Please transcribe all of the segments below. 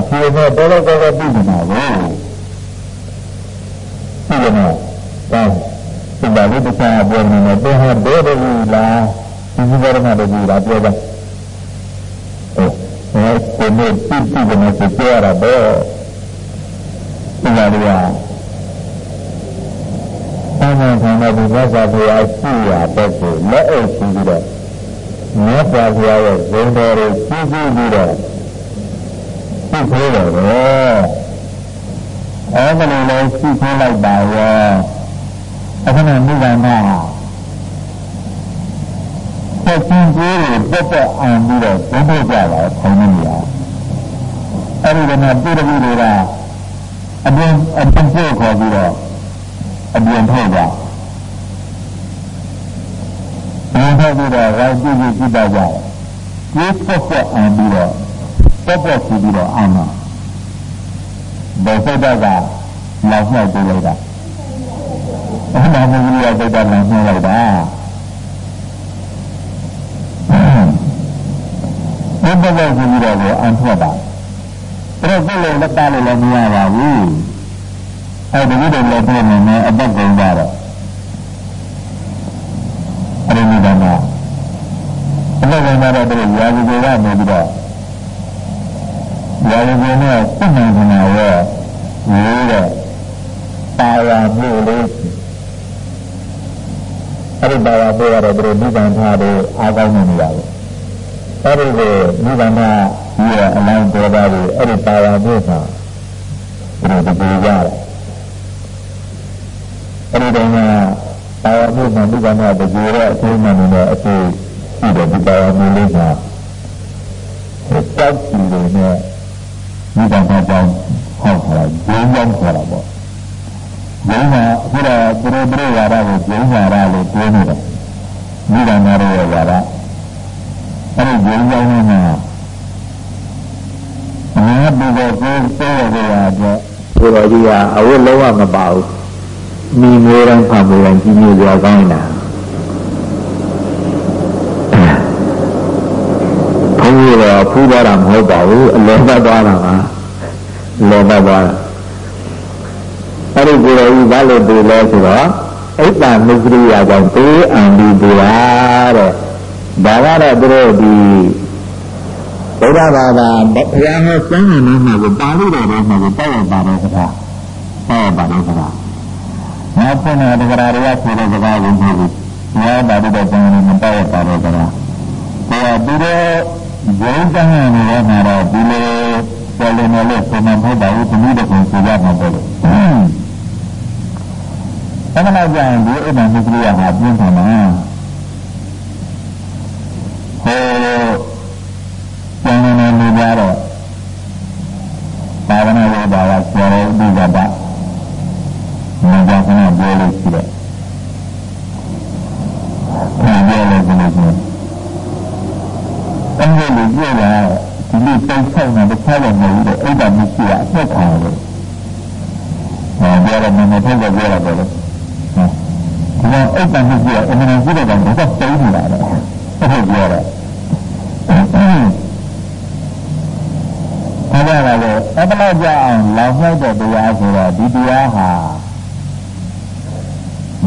အပြေနဲ့တော်တော်တော်တော်ပြီးနေတာကိုပြီးတယ်နော်ဒါဒီပါလေးတစ်ခါပြောနေတယ်ဘယ်ဟာဘယ်လိုလဲဒီဒီဘောရမတို့ကပြောတာအဲကိုယ်နဲ့ပြည့်စုံတဲ့ကိုပြောရတာတော့ဒီပါလေးကဆန်းဆန်းခံတဲ့ဒီမြတ်စွာဘုရားရှိရာတဲ့ကိုလက်အုပ်ရှိပြီးတော့မြတ်စွာဘုရားရဲ့ဇုံတော်ကိုကြည့်ကြည့်ပြီးတော့ သိသေးတယ်တော့အဲဒီလိုလဲရှိသေးလိုက်ပါရောအခုနမိဂန္ဓဟာသက်ချင်းကြီးကိုတက်တက်အောင်ပြီးတော့ဘုန်းတော်ကြတာခေါင်းနေရအဲဒီကနေ့ပြည်သူတွေကအပြင်အပြင်ပို့ခေါ်ပြီးတော့အပြင်ထုတ်ကြဘယ်ထုတ်ပြီးတော့ဝိုင်းကြည့်ကြည့်ကြည့်ပါကြတယ်ဒီဆက်ဆက်အောင်ပြီးတော့ တက်တက်ကြည့်ပြီးတော့အောင်တော့ဘယ်စိတ်ကလောက်နှောက်ပြလိုက်တာအဲ့ဒါမျိုးကြီးရစိတ်ကလောက်နှောက်လိုက်တာဘယ်ဘက်ကိုကြည့်တော့အောင်ထွက်တာအဲ့တော့ကိုယ်လည်းလက်သားလည်းမရပါဘူးအဲ့ဒီလိုလည်းပြောနေတယ်အပတ်ကုန်ကြတော့အဲ့ဒီလိုတော့အပတ်ကုန်ကြတော့ဒီရာဇဂေကနေပြီးတော့ ရာဇဂေနဲ့စိတ်နိုင်နေတာရောရေးတဲ့ပါရမှုလေးအဲ့ဒီပါရမှုကတော့ဒီနိဗ္ဗာန်ထားတဲ့အားကောင်းနေကြတယ်အဲ့ဒီကိုနိဗ္ဗာန်ရဲ့အလောင်းပေါ်ပါပြီးအဲ့ဒီပါရမှုကဒီလိုဒီကြတယ်အဲ့ဒီတော့ကပါဝါမှုမှာဒီကနေ့တကြည်ရဲ့အကျိုးမှန်နေတဲ့အကျိုးရှိတယ်ဒီပါဝါမှုလေးမှာစောက်ကြည့်နေနဲ့ ဒီကနေ့ကြောင်းဟောက်လာဂျင်းကြောင်းခေါ်တာပေါ့ဂျင်းကအခုတော့သူတို့ပြရတာကိုဂျင်းရတာလို့ပြောနေတယ်ဒီကနေ့ရောရတာအဲ့ဒီဂျင်းကြောင်းမှာငါဘုရားကိုပြောရတဲ့အတွက်ဘုရားကြီးကအဝတ်လုံးဝမပါဘူးမိငိုးတိုင်းဖတ်ဖို့တိုင်းကြီးညိုကြကောင်းတာ ဘုန်းကြီးတော့ဖူးသွားတာမဟုတ်ပါဘူးအလောဘသွားတာပါလောဘသွားတာအဲ့ဒီကိုယ်တော်ကြီးဘာလို့ပြေလဲဆိုတော့အိတ်တာမုဂရိယာကြောင့်ပြေးအံပြီးပြေးတာတဲ့ဒါကတော့သူတို့ဒီဘုရားဘာသာဘုရားဟောစမ်းနေမှာကိုပါဠိတော်ထဲမှာကိုတောက်ရပါတယ်ခါတောက်ရပါတယ်ခါနောက်ဖွင့်တဲ့တရားတွေကဆိုတဲ့စကားကိုမဟုတ်ဘူး။ဘုရားပါဠိတော်ကျမ်းနဲ့မတောက်ပါတော့ကြတာ။ဘုရားဒီလို ဘုန်းကျမ်းနေတဲ့မှာတော့ဒီလိုပေါ်လည်နေလို့ပုံမှန်မဟုတ်ပါဘူး။သမီးတကွန်ဆိုရမှာပေါ့လေ။အဲ့ဒါကြောင့်ဒီအိမ်မှာမြစ်ကလေးကပြင်းထန်တာ။ဟိုကျမ်းနေနေကြတော့ဘာဝနာဝိဒါကကျော်ဥဒ္ဒတာမကြခဏပြောလို့ရှိတယ်။ဘာပြောလဲဆိုလို့ရှိရင်အဲ့ဒီလိုပြောတာဒီလိုစိတ်ဆောက်နေတစ်ခါလည်းမဟုတ်ဘူးအဲ့ဒါမရှိတာအသက်ခံရတယ်။ဘာပြောရမလဲထုတ်ပြောရပါလေ။ဒီတော့အဲ့ဒါမရှိတာအမှန်တကယ်တော့ဘာသာစိတ်နေတာလဲ။ဟုတ်ပြောတာ။အဲ့ဒါလည်းအပ္ပလကြအောင်လောင်လိုက်တဲ့တရားဆိုတော့ဒီတရားဟာ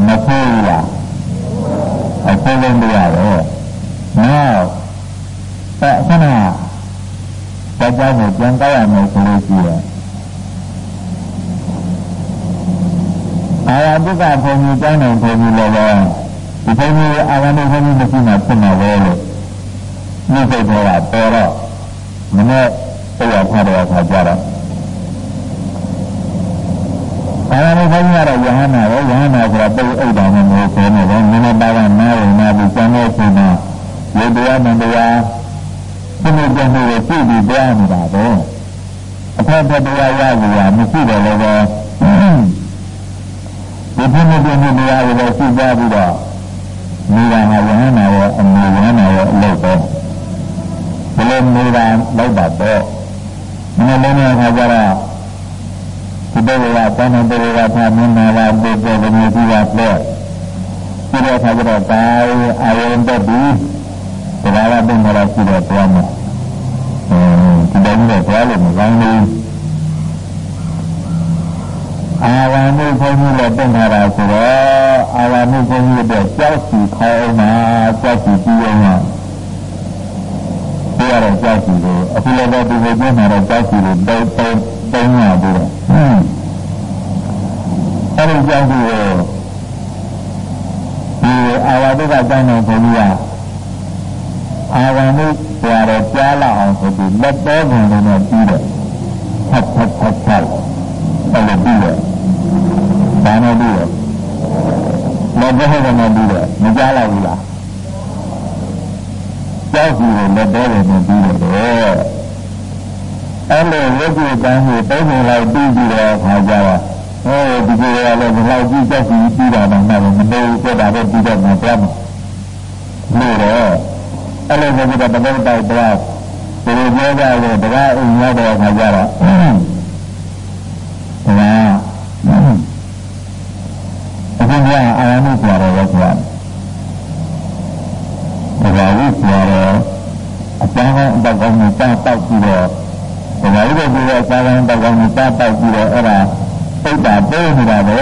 မဖိုးလားအဖိုးလုံးမရတော့နောက်အဲ့ ခဏကြောက်ကြောက်ကိုပြန်ကောက်ရမယ်ဆိုလို့ရှိရင်အာရဒုက္ခဘုံကြီးကျောင်းတော်ဘုံကြီးလည်းပဲဒီဘုံကြီးအာရဒုက္ခဘုံကြီးမရှိမှဖြစ်မှာပဲလို့မြစ်စိတ်တော်ကပေါ်တော့မနေ့တရားထားတဲ့အခါကျတော့ဘာသာနဲ့ဘုန်းကြီးကတော့ယဟန္တာပဲယဟန္တာဆိုတာပိတ်အိတ်တာနဲ့မျိုးဆိုနေတယ်နည်းနည်းပါးပါးနားဝင်နာပြီးကျန်တဲ့အချိန်မှာရေတရားမတရား ဒီလိုကြံနေရပြည့်ပြီးကြားနေတာပဲအထက်ထက်တရားရကြရမရှိတယ်လည်းပဲဒီဖြစ်နေပြနေတရားကိုလည်းသိကြပြီးတော့နေတာဟာယဟန္တာရဲ့အမှုယဟန္တာရဲ့အလုပ်ပဲဒီလိုနေတာလောက်တာတော့မနေ့လည်းအခါကျတော့ဒီဘက်ကတဏှာတေဝသာမနာလာပုပ္ပဝေကြီးကပြောဒီတော့ခါကျတော့ဒါအာယုန်တက်ပြီး ဒါကဘုံကရှိတော့ပြောမှာအင်းဒီတိုင်းနဲ့သွားလို့မကောင်းဘူးအာဝါမှုဘုန်းကြီးလည်းပြင်ထားတာဆိုတော့အာဝါမှုဘုန်းကြီးအတွက်ကြောက်စီခေါ်အောင်မှာကြောက်စီပြီးအောင်မှာပြရတဲ့ကြောက်စီကိုအခုလည်းပဲဒီလိုပြင်ထားတဲ့ကြောက်စီကိုတုံးတုံးတုံးရပြီးတော့အဲဒီကြောက်စီကိုဒီအာဝါဒကကျောင်းတော်ဘုန်းကြီးက အာဝါမှုကြွားတော့ကြားလာအောင်ဆိုပြီးလက်တော်ပုံနဲ့ပြီးတယ်ဖတ်ဖတ်ဖတ်ဖတ်အဲ့လိုပြီးတယ်ဘာနဲ့ပြီးတယ်လက်တော်ပုံနဲ့ပြီးတယ်မကြားလိုက်ဘူးလားကြောက်စီကိုလက်တော်ပုံနဲ့ပြီးတယ်အဲ့လိုဝိဇ္ဇတန်းကိုသုံးပုံလိုက်ပြီးပြီးတော့ခါကြတော့ဟောဒီလိုရလဲဒီလောက်ကြည့်ကြောက်စီပြီးတာတော့မဟုတ်ဘူးမလို့ပြတာတော့ပြီးတော့မှပြောမှာလို့တော့ အဲ့လိုဆိုပြီးတော့တပတ်တိုက်တော့ဒီလိုပြောကြလို့တရားအိမ်ရောက်တဲ့အခါကျတော့ဒါအခုကအာရမှုပြောတော့ဆိုတာဒါကဝိပြောတော့အကျဉ်းအတောက်ကောင်းကိုတောက်တောက်ပြီးတော့ဒါကလည်းဒီလိုအကျဉ်းအတောက်ကောင်းကိုတောက်တောက်ပြီးတော့အဲ့ဒါသိတာတိုးနေတာပဲ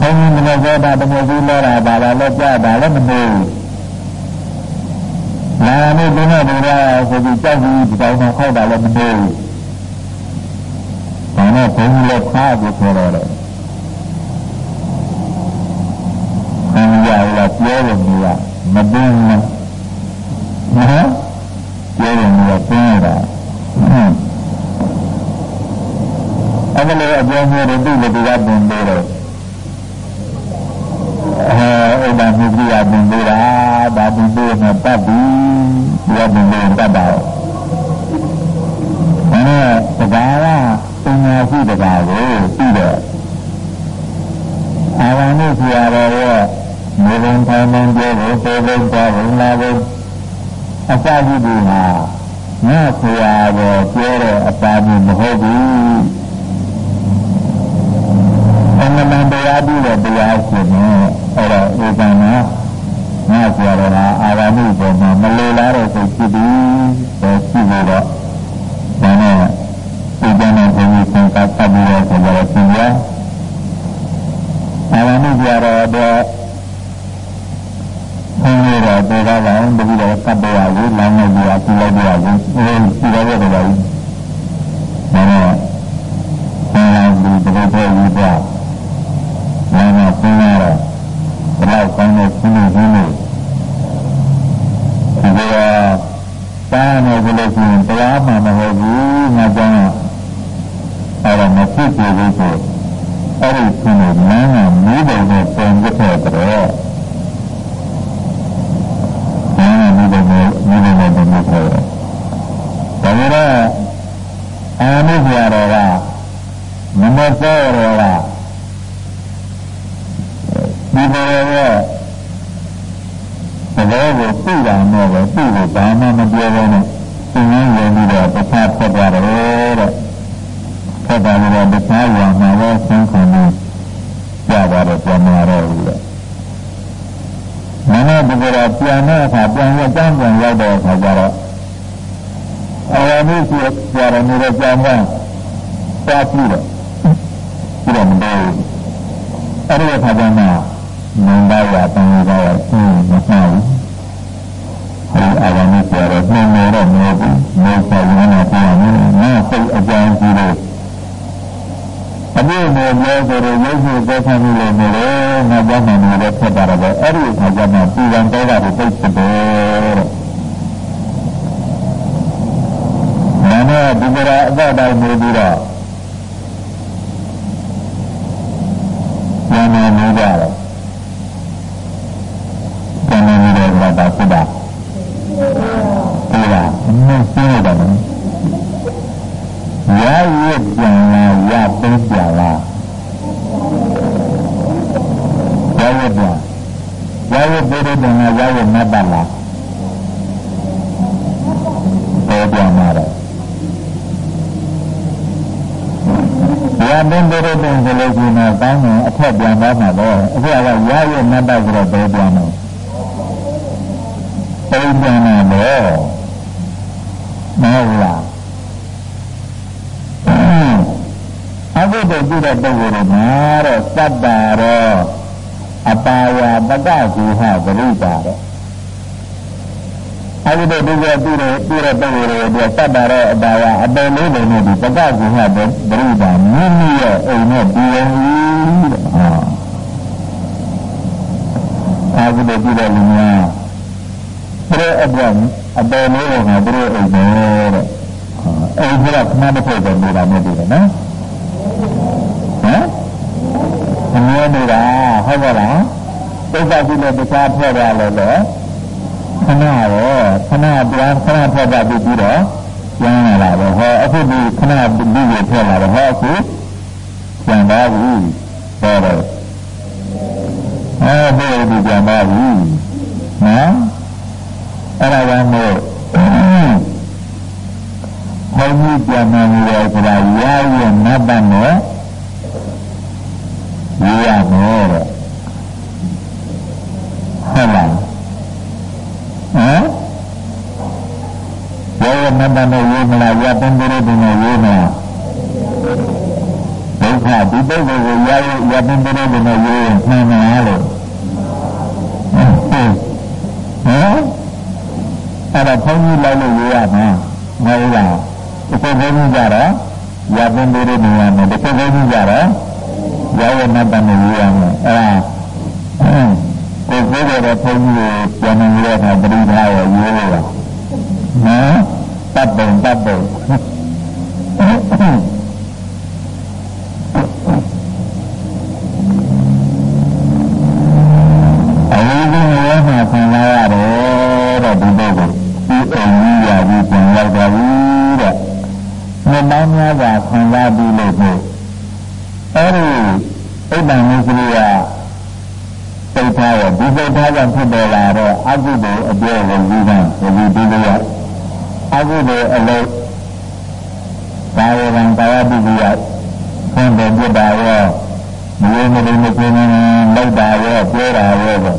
ဘုန်းကြီးမလို့ပြောတာတကယ်ကြီးလဲတာဒါလည်းလည်းကြားတာလည်းမနေဘူး။နာမည်ဒီနဲ့ဒီလားဆိုပြီးကြောက်ပြီးဒီတိုင်းမှာခောက်တာလည်းမနေဘူး။ဒါနဲ့ဘုန်းကြီး လည်းဖားပြီးပြောတော့တယ်။ဘုန်းကြီးကလည်းပြောလို့မရမပင်းဘူး။နော်ပြောလို့မရပင်းရတာ။အဲ့ဒါလည်းအပြောမျိုးတွေသူ့လည်းဒီကပင်ပေးတယ်အဲဥဒ္ဒမြတိယပင်ပေးတာဒါပင်ပေးနေတတ်ပြီဒီကပင်ပေးတတ်တာအဲတကားကပညာရှိတကားကိုပြီးတော့အာဝဏိဆရာတော်ရဲ့မေဘုံထိုင်နေကြလို့သေဘုံတော်ဘုံလာဘုံ အစရှိသူဟာငါဆရာတော်ပြောတဲ့အပါမျိုးမဟုတ်ဘူးအမှန်တန်တရားပြီးတဲ့တရားရှင်နဲ့အဲ့တော့ဧကံနာငါဆိုရတာအာရမှုပေါ်မှာမလိုလားတဲ့စိတ်ဖြစ်ပြီးတော့ရှိလို့တော့ဒါနဲ့ဧကံနာဘုန်းကြီးဆံကပ်ပြီးတော့ဆိုကြတော့ရှင်ရအာရမှုကြရတော့ဘုန်းကြီးတော့ဒေတာလောင်းတတိတော့ကပ်ပေါ်ရဘူးလောင်းနေကြအပြလိုက်ကြဘူးအဲဒီရတဲ့တော့ဒါနဲ့ဆံလာပြီးတကယ်တော့ယူသွားနာမဆင်းရတော့ဘလောက်ကောင်းတဲ့ဆင်းနေဆင်းနေဒီကတာနေကြလို့ရှိရင်တရားမှမဟုတ်ဘူးငါကြောင့်အဲ့ဒါမဖြစ်သေးဘူးဆိုအဲ့ဒီဆင်းနေနာမမီးတယ်နဲ့ပုံပြတဲ့တော့နာမမီးတယ်နဲ့မီးတယ်နဲ့ပုံပြတဲ့ဒါကြတော့အာနုပြရတော့ကမမစောရောကဒီလိုရဲ့သဘောကိုသိတာနဲ့ပဲသိလို့ဘာမှမပြောဘဲနဲ့သင်ရင်းဝင်ပြီးတော့တခြားဖြစ်သွားတယ်တဲ့ဖြစ်သွားလို့တခြားရွာမှာပဲဆင်းခွန်ပြီးကြားသွားတယ်ပြန်လာတော့ဘူးတဲ့မနက်ဒီကရပြန်တဲ့အခါပြန်ရအကြောင်းပြန်ရောက်တဲ့အခါကျတော့အဝမိရှိကြရနေတဲ့ကြောင်းကသွားပြီးတော့ပြီးတော့မတော်ဘူးအဲ့ဒီအခါကျမှန န္ဒရာတန်ရာရအင်းမမှန်ဘူးဟိုအာရမပြရတော့နှင်းနေတော့မဟုတ်ဘူးမေသာရနာပြရမယ်ငါစိတ်အကြောင်းကြီးလို့အပြည့်နဲ့ပြောဆိုရရုပ်ရှိသက်ခံမှုလို့မလို့ငါကြောင့်မှလည်းဖြစ်တာတော့အဲ့ဒီအခါကျမှပြည်ရန်တော့တာကိုသိဖြစ်တယ်တဲ့နာနဲ့ဒီကရာအတော့တိုင်းနေပြီးတော့ဉာဏ်နဲ့နေကြတယ်တာဖြစ်တာဟုတ်လားမင်းရှင်းရတာနော်ရရပြန်လာရသိပြန်လာရရပြန်ရရပြေတဲ့ငါရရမတ်ပါလားပေါ်ပြန်လာတော့ရမင်းတို့တဲ့ဆိုလို့ရှိရင်ကောင်းတယ်အထက်ပြန်သွားမှာတော့အခုက ရရမတ်ပါဆိုတော့ပေါ်ပြန်တော့ပုံပြန်တာတော့မဟုတ်လားအဘိဓိပြုတဲ့ပုဂ္ဂိုလ်တွေမှာတော့သတ္တာရောအပါယပကကူဟပရိပါတဲ့အဘိဓိပြုတဲ့ပြုတဲ့ပြုတဲ့ပုဂ္ဂိုလ်တွေအတွက်သတ္တာရောအပါယအပယ်လေးတွေနဲ့ဒီပကကူဟပရိပါမိမိရဲ့အိမ်နဲ့ပြည်ဝင်တဲ့ ဟောအဘိဓိပြုတဲ့လူများသူတို့အတွက်အပယ်လေးတွေကသူတို့အိမ်နဲ့တဲ့အိမ်ကခဏတစ်ဖွဲ့ပဲနေတာမဟုတ်ဘူးနော်ဟမ်အမြဲနေတာဟုတ်ပါလားဒုက္ခရှိလို့တခြားထွက်ရလို့လေခဏရောခဏပြန်ခဏထွက်တာပြီးပြီးတော့ကျန်လာတာပဲဟောအခုဒီခဏပြီးပြီးထွက်လာတော့ဟောအခုကျန်ပါပြီဟောတော့ အဲဒီဒီကျန်ပါပြီနော်အဲ့ဒါကြောင့်မို့ဘုန်းကြီးပြန်နေတယ်ဆိုတာရာရနတ်တနဲ့ရေးရမယ်တဲ့ဟုတ်လားဟမ်ရာရနတ်တနဲ့ရေးမလားရပန်းတို့တွေနဲ့ရေးမလားဒုက္ခဒီ ပုဂ္ဂိုလ်ကိုရာရရပန်းတို့တွေနဲ့ရေးရင်မှန်မှာလို့ဟမ်အဲ့ဒါဘုန်းကြီးလိုက်လို့ရေးရမှာမဟုတ်လားတစ်ခုဘုန်းကြီးကြတော့ရပန်းတို့တွေနေရမယ်တစ်ခုဘုန်းကြီးကြတော့ရောဝနတ္တနဲ့ရေးရမယ်အဲ့ဒါကိုယ်ကိုယ်ရဲ့ဘုန်းကြီးကိုပြန်နေရတဲ့ပရိဒါရောရေးရတာနော်တတ်ပုံတတ်ပုံအဝိဇ္ဇာရောမှာဆင်လာရတယ်တဲ့ဒီပုဂ္ဂိုလ်ဒီအိမ်ကြီးရာကြီးပြန်ရောက်သွားပြီတဲ့မြတ်သားများကဆင်လာပြီလို့ဆိုအဲ့ဒီဣဒ္ဓံမုစရိယစိ တ်ထားရဒီစိတ်ထားကြောင့်ဖြစ်ပေါ်လာတော့အကုသိုလ်အပြည့်ကိုယူခံဝိတိတိယအကုသိုလ်အလုပ်ကာယကံကာယပိပိယဆင်းတဲ့ပြတာရောမြေမလေးမကျင်းနေလောက်တာရောပြောတာရောပေါ့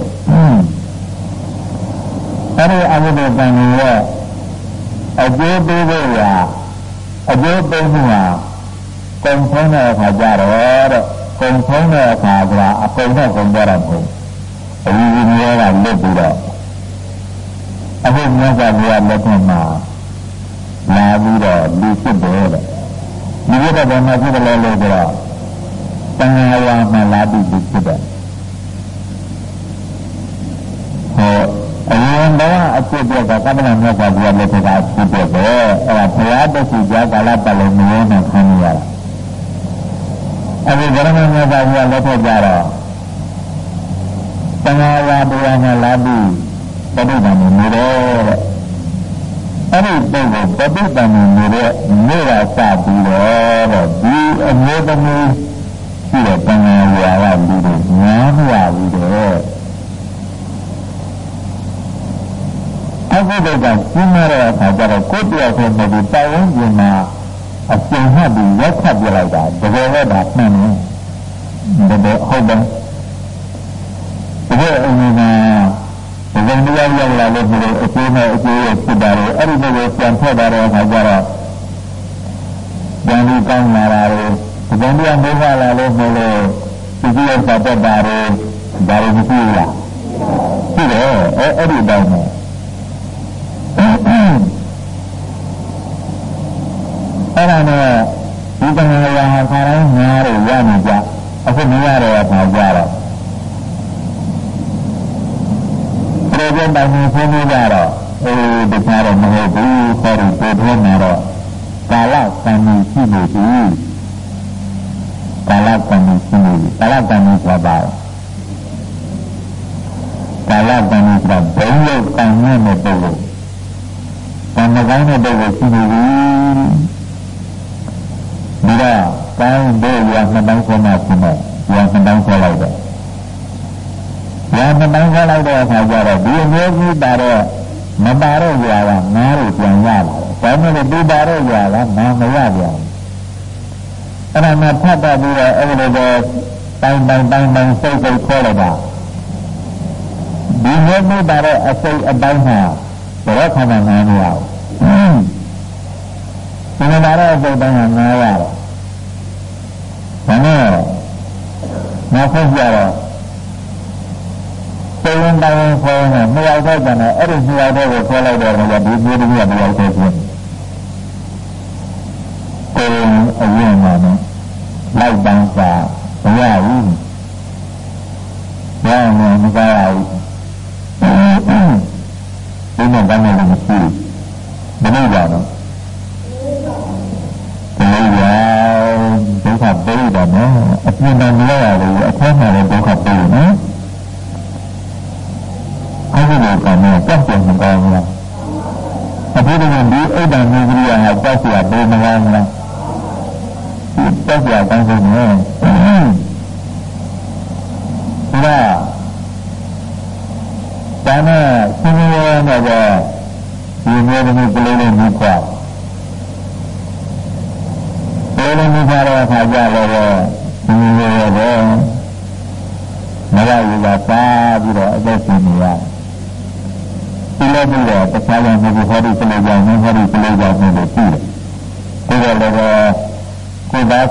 အဲ့ဒီအကုသိုလ်ကံရဲ့အကျိုးပေးဖို့ရာအကျိုးပေးမှုဟာကုန်ဆုံးတဲ့အခါကျတော့တဲ့ကုန်ဆုံးတဲ့အခါကအကုန်နဲ့ကုန်ကြတာမဟုတ်အဝိဇ္ဇာကလွတ်ပြီးတော့အခုမြတ်စွာဘုရား လက်ထက်မှာလာပြီးတော့လူဖြစ်တယ်တဲ့ဒီလိုတော့ဘာမှဖြစ်တယ်လို့ဆိုတော့တန်ခါဝါမှာလာပြီးလူဖြစ်တယ်ဟောအရင်တော့အဖြစ်ပြကကမ္မနာမြတ်စွာဘုရားလက်ထက်ကဖြစ်တယ်ပဲအဲ့ဒါဘုရားတရှိကြကာလပတ်လုံးမျိုးနဲ့ခံရတာအဲဒီဗရမမြတ်စွာဘုရားလက်ထက်ကြတော့သံဃာဝါတရားနဲ့လာပြီးပဋိသန္ဓေနေတယ်တဲ့ အဲ့ဒီပုဂ္ဂိုလ်ပဋိသန္ဓေနေတဲ့နေ့ကစပြီးတော့တဲ့ဒီအမျိုးသမီးရှိတဲ့သံဃာဝါကလူတွေညားမရဘူးတဲ့အဘိဓိကကြီးမားတဲ့အခါကျတော့ကိုယ်တယောက်တည်းမဟုတ်ဘူးတာဝန်ကျင်မှာအကျဉ်းမှတ်ပြီးရက်ခတ်ပြလိုက်တာတကယ်တော့ဒါမှန်တယ်တကယ်ဟုတ်တယ်တကယ်အင်း ကဒီလိုမျိုးရောက်လာလို့ဒီလိုအကျိုးနဲ့အကျိုးရဖြစ်တာလေအဲ့ဒီလိုကိုပြန်ထွက်လာတဲ့အခါကျတော့ဉာဏ်ကြီးကောင်းလာတာလေဒီလိုမျိုးမေးလာလို့မလို့ဒီလိုပတ်သက်တာလေဒါလည်းမရှိဘူးလားရှိတယ်အဲ့အဲ့ဒီတော့အဲ့ဒါနဲ့ဒီတဏှာရာခါတိုင်းငါးတွေရနေကြအခုမရတဲ့အခါကျတော့ပြေကျတိုင်နေဆုံးနေကြတော့အေးတခြားတော့မဟုတ်ဘူးခေါ်ပြီးပြေထွန်းနေတော့ကာလကံကြီး ရှိနေပြီကာလကံကြီးရှိနေပြီကာလကံကြီးဆိုတာပါကာလကံကြီးဆိုတာဘုံလို့ကံနဲ့ပုဂ္ဂိုလ်ကံမကောင်းတဲ့ပုဂ္ဂိုလ်ရှိနေပြီဒီတော့ကောင်းတဲ့ရနှစ်ပေါင်းခေါ်မှဖြစ်မယ်ရနှစ်ပေါင်းခေါ်လိုက်တယ်ရနှစ်ပေါင်းခေါ်လိုက်တဲ့အခါကျတော့ဒီအမျိုးကြီးပါတော့မပါတော့ရတာငါးလို့ပြန်ရလာတယ်ဒါမှမဟုတ်ဒီပါတော့ရတာငါမရပြန် အဲ့ဒါမှဖတ်တတ်ပြီးတော့အဲ့လိုတော့တိုင်းတိုင်းတိုင်းတိုင်းစိတ်စိတ်ခေါ်လိုက်တာဒီမျိုးမျိုးပါတော့အစိတ်အပိုင်းမှာဘယ်တော့ခဏမှမရဘူးလာတဲ့စိတ်တိုင်းက9ရတယ်ဒါနဲ့နောက်ဆုံးကြတော့စိတ်ဝင်တိုင်းခေါ်နေနှစ်ယောက်တော့ကျန်တယ်အဲ့ဒီနှစ်ယောက်တော့ကိုခေါ်လိုက်တော့လည်းဒီမျိုးတည်းကတယောက်တည်းဖြစ်ကိုယ်အရင်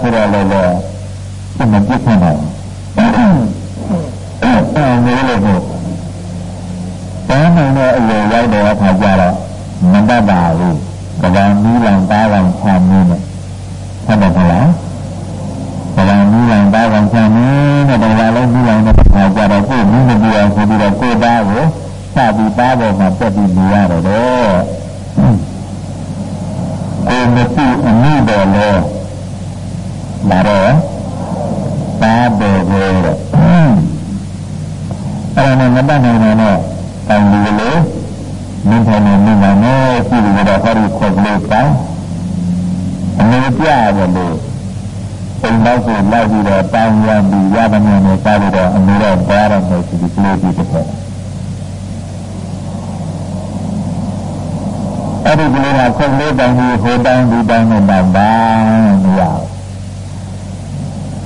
ဆိုတော့လည်းဒီမပြစ်ခံတယ်အဲမျိုးလို့ပေါ့ဘာမှမအရွယ်ရောက်တဲ့အခါကျတော့မတတ်ပါဘူးကဘာမီးလောင်သားကောင်ချမ်းနေတယ်ဟုတ်တယ်ခလားကဘာမီးလောင်သားကောင်ချမ်းနေတဲ့ဒါလည်းမီးလောင်တဲ့အခါကျတော့ကိုယ်မီးမပြအောင်ဆိုပြီးတော့ကိုယ်သားကိုစပြီးသားပေါ်မှာပြတ်ပြီးနေရတယ်တော့ကိုယ်မသိအမှုတော်လဲဒါတော့သားပေါ်ကိုအဲ့ဒါနဲ့မ တတ်နိုင်တော့တောင်းလို့လေမင်းထိုင်နေမိမှာနဲ့ရှိလို့တော့ဟောဒီခွက်လို့ကောင်းအနေပြရတယ်လို့အိမ်တော့ကိုလိုက်ပြီးတော့တောင်းရပြီးရတဲ့မျိုးနဲ့စားလို့တော့အနေတော့ပါရမယ်ဆိုပြီးကလေးပြီးတစ်အဲ့ဒီကလေးကခွက်လေးတောင်းပြီးဟိုတောင်းဒီတောင်းနဲ့တောင်းပါမရဘူး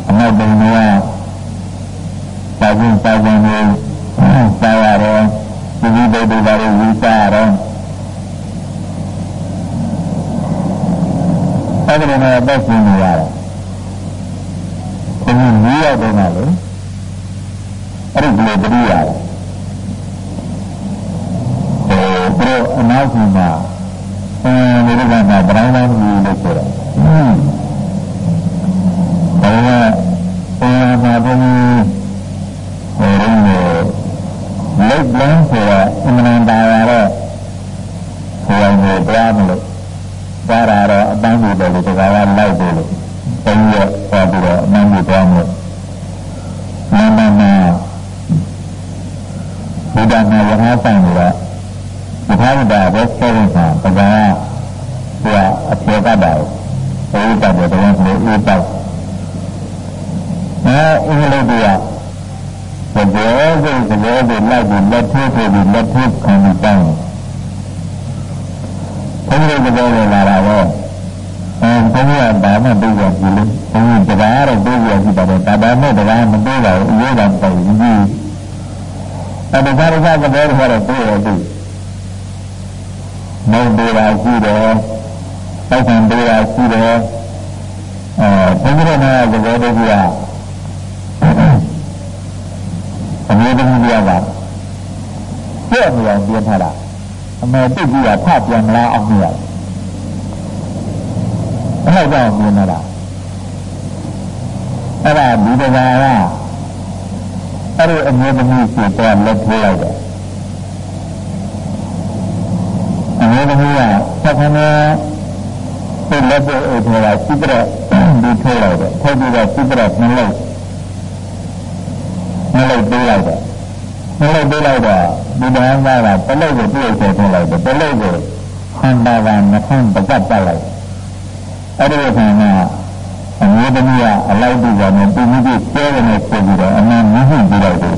အနောက်ဘုံကသာဝင်သာဝင်နေသာရတယ် ဒီဒီဘုဒ္ဓဘာသာဝိသရတယ်အဲ့ဒီမှာပတ်ရှင်နေရတယ်ဘုံကြီးရောက်တော့လေအဲ့ဒီလိုတတိရတယ်ဟိုဘုရားအနောက်မှာအဲဒီကမှာဗြဟ္မဏကြီးလို့ဆိုတော့ဘုရားဘုရားမှာဘုရားဟိုရင်းလက်လန်းဆိုတာအမှန်တရားရတော့ဘုရားကိုကြားမလို့ကြားရတော့အပန်းကိုတယ်လို့တကားကလိုက်တယ်လို့ဘုန်းကြီးကပြောပြီးတော့အမှန်ကိုကြားမလို့မမမဘုရားနာယဟဆိုင်တော့ဘုရားဗုဒ္ဓဘောဆောင်းတာပဇာသူကအထေကတာဘုရားတော်တော်ကိုဥပ္ပအဲအင်္ဂလိပ်ကသဘောကိုသဘောကိုလိုက်ပြီးလက်ထိုးထိုးပြီးလက်ထိုးခံပြီးတောင်းတယ်ဘုရားသဘောကိုလာတာတော့အဲဘုရားဘာမှသိရဘူးလေဘုရားတရားတော့သိရရှိပါတယ်ဒါပေမဲ့တရားမသိပါဘူးအရေးတော်ပိုင်ကြီးအဲဒါကြရကြသဘောတွေကတော့သိရသိမုံတွေပါရှိတယ်ပိုက်ဆံတွေပါရှိတယ်အဲ ဘုရားနာသဘောတရားအမျိုးသမီးတွေကပြည့်နေအောင်ပြင်ထားတာအမေတိတ်ကြီးကဖပြန်လာအောင်နေရတယ်အဲ့တော့ကြောင့်ပြင်လာတာအဲ့ဒါဒီတကာကအဲ့ဒီအမျိုးသမီးကိုတော့လက်ထိုးလိုက်တယ်အမျိုးသမီးကဆက်ခဏသူ့လက်ကိုအိတ်ထဲကစိတ်ရ ဒီထိုးလိုက်တယ်ထိုးပြီးတော့စိတ်ရနှလုံးနှလုံးပေးလိုက်တယ်နှလုံးပေးလိုက်တော့ဒီတန်းသားကပလိတ်ကိုပြည့်စုံထည့်လိုက်တယ်ပလိတ်ကိုခန္ဓာကနှခမ်းပကတ်တက်လိုက်အဲ့ဒီအခါမှာအမျိုးသမီးကအလိုက်ပြီးတော့ပုံမှုကြီးကျဲတယ်နဲ့ဆိုပြီးတော့အမှန်မြင့်ပြီးလိုက်တယ်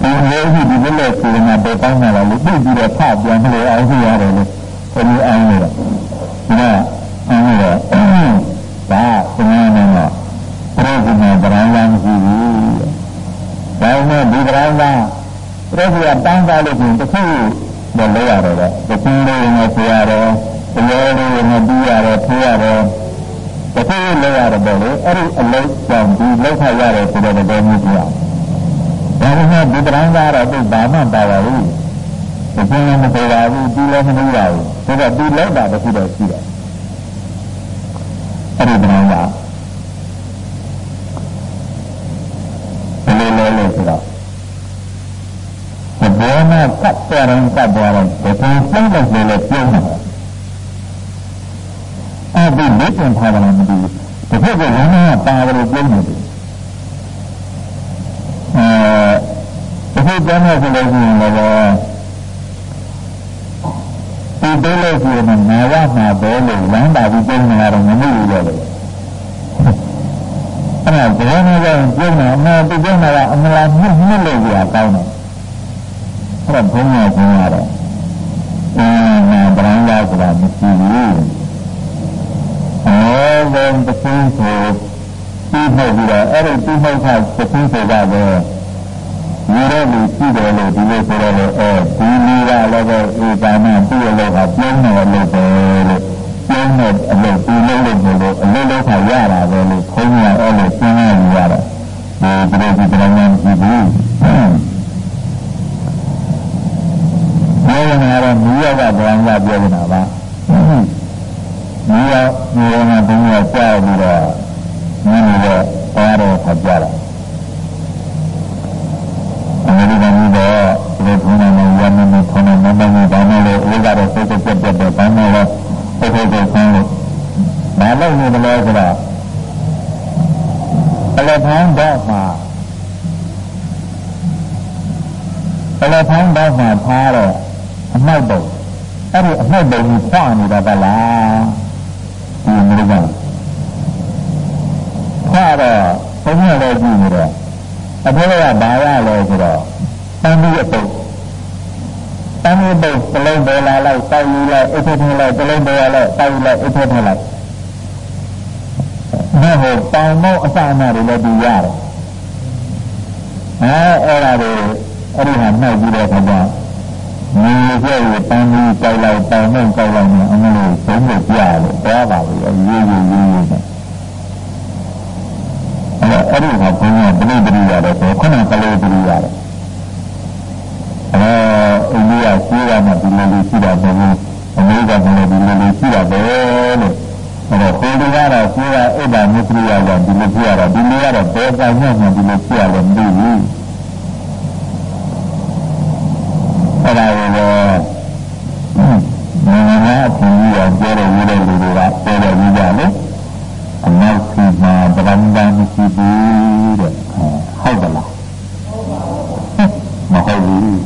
ဒီလိုကြီးဒီလိုလေဆိုရင်တော့တောင်းလာလို့ပြည့်ပြီးတော့ဖပြန်လို့အောင်ရရတယ်လို့ဘယ်လိုအောင်လဲဒါအောင်ရဒါဆင်း ဆရာတန်းသားလို့ပြင်တစ်ခုတော့လဲရတယ်ဗျတစ်ခုလေးနဲ့ဆရာတော့တစ်လဲလေးနဲ့ပြီးရတယ်ဖေးရတယ်တစ်ခုလဲရတယ်ပေါ့လေအဲ့ဒီအလုံးကြောင့်ဒီလောက်ခရတယ်ဆိုတော့တော့မြည်ပြအောင်ဒါပေမဲ့ဒီတန်းသားတော့သူဘာမှပါပါဘူးတစ်ခုလည်းမပေါ်ပါဘူးဒီလည်းမလုပ်ပါဘူးဆိုတော့ဒီလောက်တာတစ်ခုတော့ရှိတယ်အဲ့ဒီ မ်းပါပြီးပြောင်းနေတာတော့မမှုလို့ရတယ်အဲ့ဒါဘယ်နဲ့ကြောင့်ပြောင်းနေအမှန်ပြောင်းနေတာအမှန်လားမြင့်မြင့်လို့ကြာကောင်းတယ်အဲ့ဒါဘုန်းကြီးကပြောရတယ်အင်းနာဗရန်လာဆိုတာမရှိဘူးအောဘုံတစ်ခုဆိုပြီးဖို့ပြီးတော့အဲ့ဒီပြီးဖို့ကတစ်ခုဆိုကြတယ်ဒီတော့လူရှိတယ်လို့ဒီလိုဆိုတော့လေအဲဒီလူကလည်းပဲဧကာမပြည့်လို့ကပြင်းတယ်လို့ပဲလို့ ပြင်းတဲ့အလုပ်ဒီလုပ်လို့လို့အလုပ်လုပ်ခါရတာပဲလို့ခေါင်းကအဲ့လိုစဉ်းစားနေရတာဒီဒီဒီတရားမှန်ကြည့်ဘူးဘောရနာတော့မြည်ရကဘဝကပြောနေတာပါမြည်ရမြည်ရမှာဘုရားကြားပြီးတော့မြည်နေတဲ့ပါတော့ခကြတာအမေရိကန်ကြီးတော့ဒီဘုရားနဲ့ရမင်းနဲ့ခေါင်းနဲ့မမနဲ့ဒါနဲ့လေဥစ္စာတော့စိတ်ကြက်ကြက်တဲ့ဘာမှလည်း စိတ်ကြက်ဆန်းလို့မလုပ်နေတယ်လို့ဆိုတော့အလဖန်းတော့မှာအလဖန်းတော့မှာထားတော့အမှတ်တော့အဲ့ဒီအမှတ်တော့ကြီးဖွာနေတာကလားဒီအမေရိကန်ဖွာတော့ဘုရားလည်းကြည့်နေတယ်အဖေကဘာရလဲဆိုတော့တန်ပြီးအပုတ်တန်ပြီးပုတ်တလုံးပေါ်လာလိုက်တောက်ယူလိုက်အိတ်ထထလိုက်တလုံးပေါ်လာလိုက်တောက်ယူလိုက်အိတ် ထထလိုက်ဒါဟိုတောင်မောအစအနတွေလည်းဒီရတယ်အဲအဲ့ဒါတွေအဲ့ဒီဟာနှောက်ပြီးတော့ခါကျမြေကျဲကိုတန်ပြီးတောက်လိုက်တောင်မောတောက်လိုက်နေအမလို့သုံးလို့ပြရတယ်သွားပါဘူးရေးရေးရေးရေးနဲ့အဲ့အဲ့ဒီဟာဘုန်းကြီးကပြိတ္တိရတယ်ဆိုခုနကလေးပြိရတယ်အဲအိန္ဒိယရှိရမှာဒီလိုလေးရှိတာပဲအမေရိကန်ကလည်းဒီလိုလေးရှိတာပဲလို့အဲ့တော့ကိုယ်ကတော့ရှိရအိဒါမြစ်ရိယကဒီလိုပြရတာဒီ လိုကတော့ဘယ်ကညံ့ညံ့ဒီလိုပြရလဲမသိဘူးအဲ့ဒါကိုလည်းနိုင်ငံအချင်းကြီးအောင်ပြောရတဲ့လူတွေကပြောရပြီးကြလေအနောက်စီမှာဗရန်ဒါမရှိဘူးတဲ့ဟုတ်တယ်လားမဟုတ်ဘူး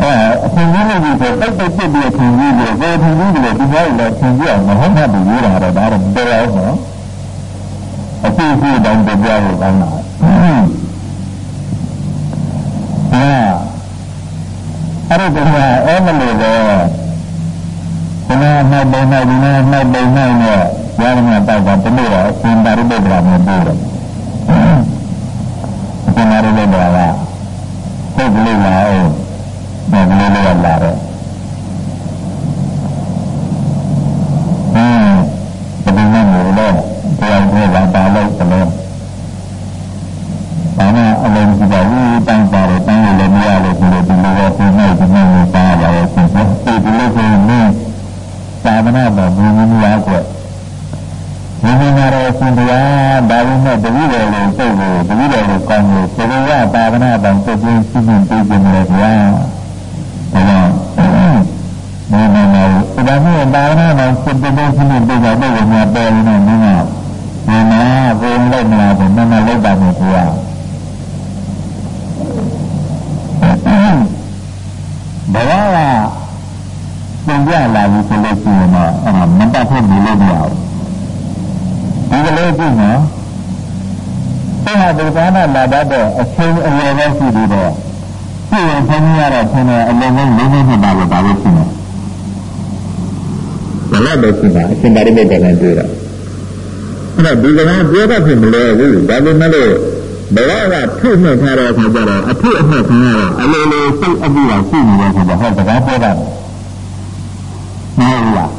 အဲအထင်ကြီးလို့ဒီဆိုတိတ်တိတ်ပြစ်ပြီးအထင်ကြီးကိုဘယ်ထင်ကြီးကိုဒီမှာလည်းထင်ကြီးအောင်မဟုတ်မှဘူးရေးတာတော့ဒါတော့မတော်အောင်နော်အသိအသိတောင်ပြပြလို့ကောင်းတာအဲအဲ့ဒီကအဲ့မလို့ပဲခဏမှတ်ပုံနိုင်ဒီနေ့မှတ်ပုံနိုင်နဲ့ရဟန်းတောက်ကတလို့တော့သင်္တာရိပ္ပဒရာမျိုးပို့တယ်သင်္တာရိပ္ပဒရာကပုတ်ကလေးလာအောင်ပုတ်ကလေးလေးလာတယ်အင်းဒီနေ့မျိုးတော့တရားကိုလာပါလို့တလို့ဘာမှအလုံးကြီးပါဘူးတန်းပါတယ်တန်းလို့လည်းမရလို့ဒီလိုဒီလိုတော့ဒီနေ့ဒီနေ့ပါလာရဲ့ဒီလိုဆိုရင်သာမဏေမှာဘုံကြီးများကွဝိညာဉ်တော်ရှင်တရားဒါဝိမဲ့တတိတော်လို့စိတ်ကိုတတိတော်လို့ကောင်းလို့သေရပါဝနာတံစိတ်ချင်းရှိနေပြေးခြင်းလေဗျာဒါတော့မေနနာကိုဒါမျိုးပါဝနာတံစိတ်ပြေးခြင်းရှိနေပြေးကြတဲ့ဝိညာဉ်ပေါ်နေနေမှာမေနာဘုံလိုက်မလားဘုံမမလိုက်ပါမယ်ကွာဘဝကပြန်ပြလာပြီဆိုလို့ရှိရင်တော့အဲ့ဒါမတတ်ဖို့မလို့မရဘူးဒီကလေးကြည့်နော်အဲ့ဒါဒီကာနာလာတတ်တဲ့အချင်းအရွယ်ပဲရှိပြီးတော့ပြည့်ရင်ဖမ်းရတော့ဆင်းတယ်အလုံးလုံးလေးလေးနှစ်ပါလို့ဒါလို့ရှိနေဘယ် လောက်ပဲရှိတာအရှင်ပါရိမေတ္တကတွေ့တော့အဲ့တော့ဒီကနေ့ပြောတတ်ဖြစ်မလဲဘူးဒါပေမဲ့လို့ဘဝကထုမှတ်ထားတဲ့အခါကျတော့အထုအမှတ်ခံရတော့အလိုလိုစိတ်အမှုကရှိနေတဲ့အခါကျဟောစကားပြောတာမဟုတ်လား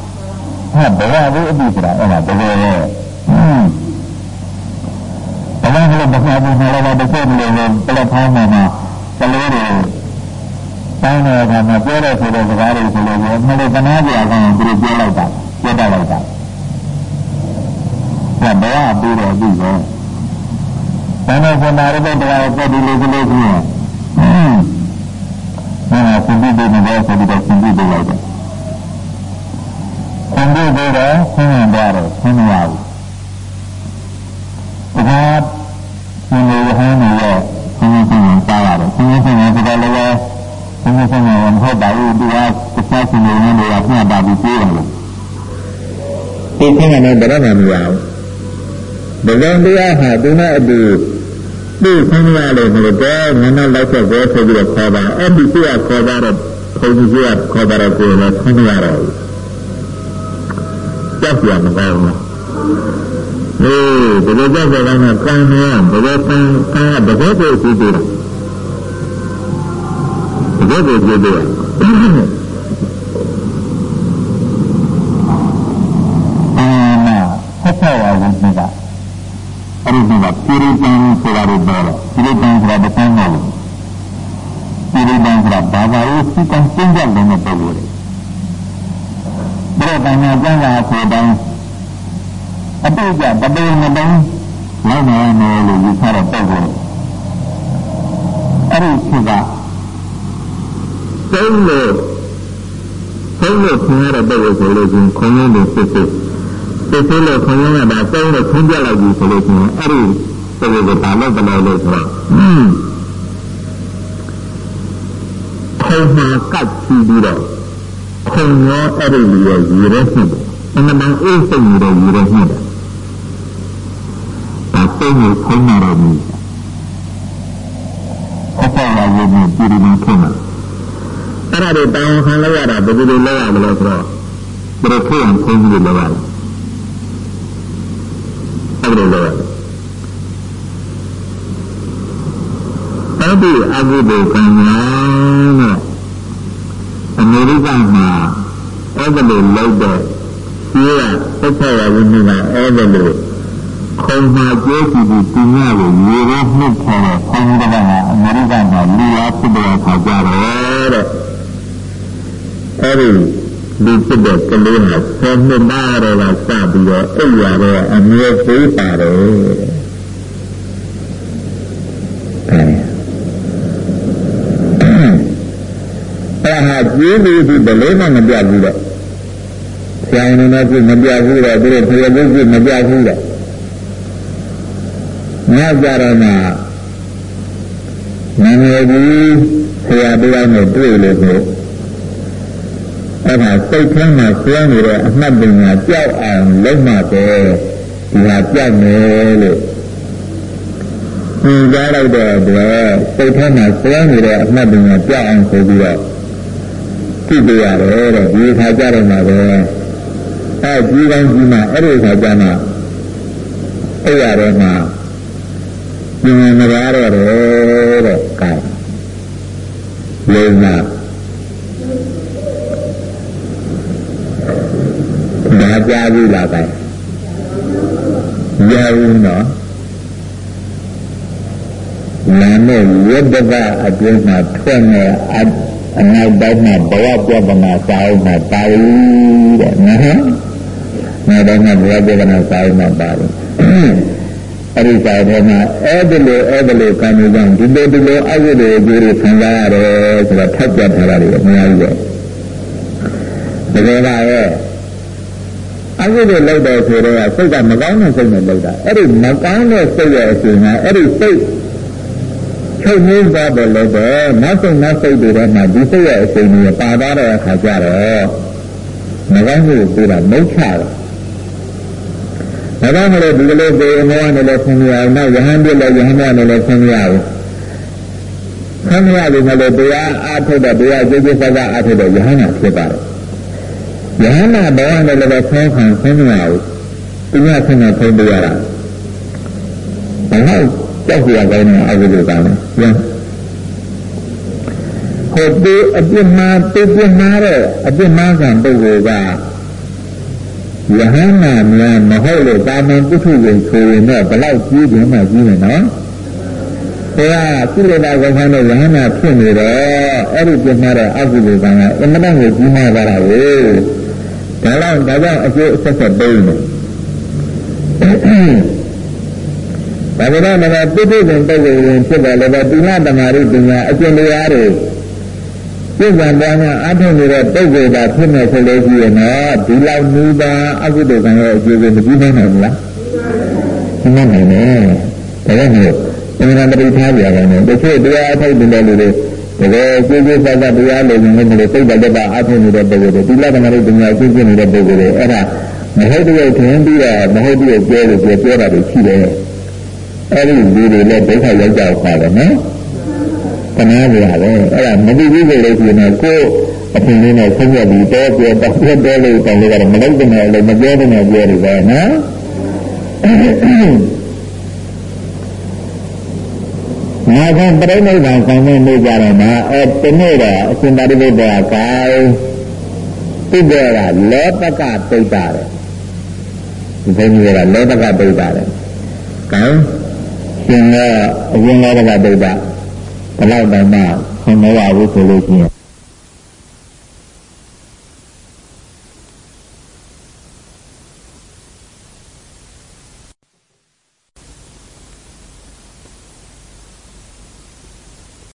ဟဲ့ဘဝဘူးအမှုဆိုတာအဲ့ဒါတကယ်ပဲဟင်းလို့မမှားဘူးငါလည်းတစ်ချက်လို့ပလက်ဖောင်းမှာကလေးတွေ တိုင်းတဲ့အခါမှာပြောတဲ့ဆိုတဲ့စကားတွေဆိုလို့မလို့ကနာပြအောင်သူတို့ပြောလိုက်တာပြောတတ်လိုက်တာဒါဘဝပြီးတော့ပြီပဲဒါနဲ့ဆန္ဒရတဲ့တရားကိုပြည့်လို့ကလေးကြီးဟင်းဟောသင်္တိတွေနဲ့ဆိုပြီးတော့သင်္တိတွေလိုက်တယ်သင်္တိတွေတော့ဆင်းရဲသွားတယ်ဆင်းမရဘူးဒါကရှင်နေဟန်းနေရဲ့ဆင်းရဲဆင်းရဲစားရတယ်ဆင်းရဲဆင်းရဲဆိုတော့လည်း ဆင်းရဲဆင်းရဲမဟုတ်ပါဘူးသူကတစ်ခြားရှင်နေနေတွေကပြတာပြီးပြေးတယ်လို့ဒီဆင်းရဲနဲ့ဘယ်တော့မှမရဘူးဘယ်လိုတရားဟာသူနဲ့အတူသူ့ဆင်းရဲလို့မလို့တော့ငါနဲ့လိုက်ဆက်ပဲဆိုပြီးတော့ခေါ်ပါအဲ့ဒီသူကခေါ်ပါတော့ဘုန်းကြီးကခေါ်ပါတော့ကိုယ်လည်းဆင်းရဲတော့ကြောက်ရမကောင်းဘူးဟေးဒီလိုကြောက်ကြတာကကံနေရဘယ်လိုကံကံကဘယ်လိုကိုကြည့်တယ် ဘယ်လိုကိုကြည့်တယ်အာနာဆက်ဆက်ရဝင်နေတာအဲ့ဒီကပိရိတံဆိုတာကိုပြောတယ်ပိရိတံဆိုတာတစ်ခါမဟုတ်ဘူးပိရိတံဆိုတာဘာသာရေးစိတ်ကံကျင့်ကြတဲ့ပုဂ္ဂိုလ်တွေဘယ်တော့မှကျမ်းစာဆိုတိုင်းအတိတ်ကတပေမတုံးလိုက်နေမယ်လို့ယူဆတဲ့ပုဂ္ဂိုလ်အဲ့ဒီဖြစ်က သုံးလို့သုံးလို့ခင်ရတဲ့ပုဂ္ဂိုလ်ဆိုလို့ချင်းခွန်ရင်းတွေဖြစ်ဖြစ်စစ်စစ်လို့ခွန်ရင်းကဒါသုံးလို့ခွန်ပြလိုက်ပြီဆိုလို့ချင်းအဲ့ဒီပုဂ္ဂိုလ်ကဒါလို့တယ်လို့ဆိုတော့ခုံမှာကတ်ချပြီးတော့ခုံရောအဲ့ဒီလူရဲ့ရေရဲဖြစ်တယ်အမှန်တန်အေးစိတ်နေတဲ့ရေရဲဖြစ်တယ်စိတ်ကိုခိုင်းရတော့ဘူးအဖေရရေးနဲ့ပြည်ရင်းခင်မှာ အဲ့ဒါတွေတောင်းခံလိုက်ရတာဘယ်လိုလုပ်ရမလဲဆိုတော့ဘယ်လိုဖြစ်အောင်ခိုင်းပြီးလုပ်ရလဲအဲ့ဒါလုပ်ရတယ်အဲ့ဒီအကုသိုလ်ကံနဲ့အမေရိကန်မှာအဲ့ဒါလိုလုပ်တဲ့ရှိရသက်သက်ရဝိနည်းကအဲ့ဒါလိုခုံမှာကျဲစီပြီးသူများကိုရေရဲနှုတ်ခေါ်တဲ့ခေါင်းကအမေရိကန်ကလူအားဖြစ်တဲ့အခါကျတော့တဲ့ အဲ့ဒီလူဖြစ်တဲ့ကလေးဟာဆယ်နှစ်သားတော့ကစပြီးတော့အိပ်ရတော့အမြဲသေးပါတယ်အဲ့ဟာကျေးဇူးဒီဘယ်လိုမှမပြဘူးတဲ့ဆရာဝန်တွေကမပြဘူးတဲ့သူတို့ဖျက်ဖို့မပြဘူးတဲ့ညကြတော့မှနာမည်ကြီးဆရာတရားနဲ့တွေ့လို့ဆို အဲ့ဒါစိတ်ထဲမှာဆွဲနေတဲ့အမှတ်ပညာကြောက်အောင်လုပ်မှပဲဒီဟာကြောက်မယ်လို့သင်ကြားလိုက်တဲ့အတွက်စိတ်ထဲမှာဆွဲနေတဲ့အမှတ်ပညာကြောက်အောင်ဆိုပြီးတော့ကြည့်ပြရတယ်တဲ့ဒီခါကြတော့မှပဲအဲကြီးကောင်းကြီးမှအဲ့ဒီခါကျမှအဲ့ရတယ်မှာမြင်မရတော့တယ်တဲ့ကဲလေးနာဒါ ကြားပြီလားကဲရဘူးနော်နာနဲ့ဝိဒကအတွင်းမှာထွက်နေအနောက်ပိုင်းမှာဘဝပြဒနာစာအုပ်မှာပါဘူးတဲ့နော်။နောက်ပိုင်းမှာဘဝပြဒနာစာအုပ်မှာပါတယ်။အဲ့ဒီစာထဲမှာအဲ့ဒီလိုအဲ့ဒီလိုကံကြောင့်ဒီလိုဒီလိုအဝိဒေအကျိုးတွေခံစားရတယ်ဆိုတော့ထပ်ပြထားတာတွေအများကြီးပဲတကယ်ပါရဲ့ အဝိဒေလောက်တယ်ဆိုတော့စိတ်ကမကောင်းတဲ့စိတ်နဲ့လောက်တာအဲ့ဒီမကောင်းတဲ့စိတ်ရဲ့အချိန်ကအဲ့ဒီစိတ်ချုပ်ငင်းသွားတယ်လို့ပဲနောက်ဆုံးနောက်စိတ်တွေထဲမှာဒီစိတ်ရဲ့အချိန်ကြီးပါသွားတဲ့အခါကျတော့မကောင်းမှုကိုပြောတာမုတ်ချတယ်ဒါကြောင့်မလို့ဒီလိုပေအမောနဲ့လည်းဆင်းရအောင်နောက်ယဟန်ပြည့်လည်းယဟန်နဲ့လည်းဆင်းရအောင်ဆင်းရလို့မလို့တရားအားထုတ်တဲ့တရားကြိုးကြိုးစားစားအားထုတ်တဲ့ယဟန်ကဖြစ်ပါတယ် ယဟန်ကဘောင်းနဲ့လည်းဆင်းခံဆင်းရအောင်သူကဆင်းနေထုံးပြရတာဘာလို့ကြောက်ရကောင်းတဲ့အကုသိုလ်ကောင်းလဲပြန်ဟိုဒီအပြစ်မှာပြစ်မှာတဲ့အပြစ်မှာကံပုဂ္ဂိုလ်ကယဟန္တာများမဟုတ်လို့တာမန်ပုထုဇဉ်ဆိုရင်တော့ဘလောက်ကြီးတယ်မှကြီးမယ်နော်ဘုရားကုလတာကခန်းနဲ့ယဟန္တာဖြစ်နေတော့အဲ့ဒီပြင်းတဲ့အကုသိုလ်ကံကအမှန်တန်ကိုကြီးမားသွားတာကို ဒါတော့ဒါကြောင့်အကျိုးအဆက်ဆက်ပေးနေဒါကြတော့လည်းပုထုဇဉ်ပုဂ္ဂိုလ်ရင်ဖြစ်တယ်လည်းတိလသမာဓိပညာအကျင့်တရားတွေပြည့်စုံပွားများအထုံနေတဲ့ပုဂ္ဂိုလ်ကဖြစ်နေဆိုလို့ရှိရင်တော့ဒီလောက်နည်းပါအကုသိုလ်ကံရဲ့အကျိုးကိုမကြည့်နိုင်ဘူးလားမနိုင်နိုင်နဲ့ဒါကြောင့်မို့အမှန်တရားထားကြရတယ်တချို့တရားအထုတ်တဲ့လူတွေ တကယ်ကျေးဇူးဆက်ဆက်တရားလို့နေတယ်စိတ်တလက်ပါအထုံနေတဲ့ပုဂ္ဂိုလ်တွေဒီလသမารိပညာကျင့်ကြနေတဲ့ပုဂ္ဂိုလ်တွေအဲ့ဒါမဟုတ်တဲ့ထင်ပြီးတော့မဟုတ်တဲ့ပြောလို့ပြောပြောတာတွေရှိတယ်အဲ့ဒီလူတွေလည်းဒုက္ခရောက်ကြပါတယ်နော်ခဏကြရတယ်အဲ့ဒါမသိဘူးဆိုလို့ရှိရင်ကိုယ်အထင်လေးနဲ့ဆုံးဖြတ်ပြီးတော့ပြောတော့ပြောတော့လို့တောင်းလို့ကတော့မလုပ်တဲ့နဲ့လည်းမပြောတဲ့နဲ့ပြောတယ်ပဲနော် ငါကပြိဋိဘံဆောင်နေနေကြတော့မှအဲတနေ့တော့အရှင်သာရိပုတ္တရာကောင်းသိတယ်ကလောပကပိဋ္ဌတယ်ဒီဘုန်းကြီးကလောပကပိဋ္ဌတယ်ကောင်းရှင်ကအရင်လောပကပိဋ္ဌဘယ်လောက်တောင်မှဆင်မရဘူးဆိုလို့ရှိရင်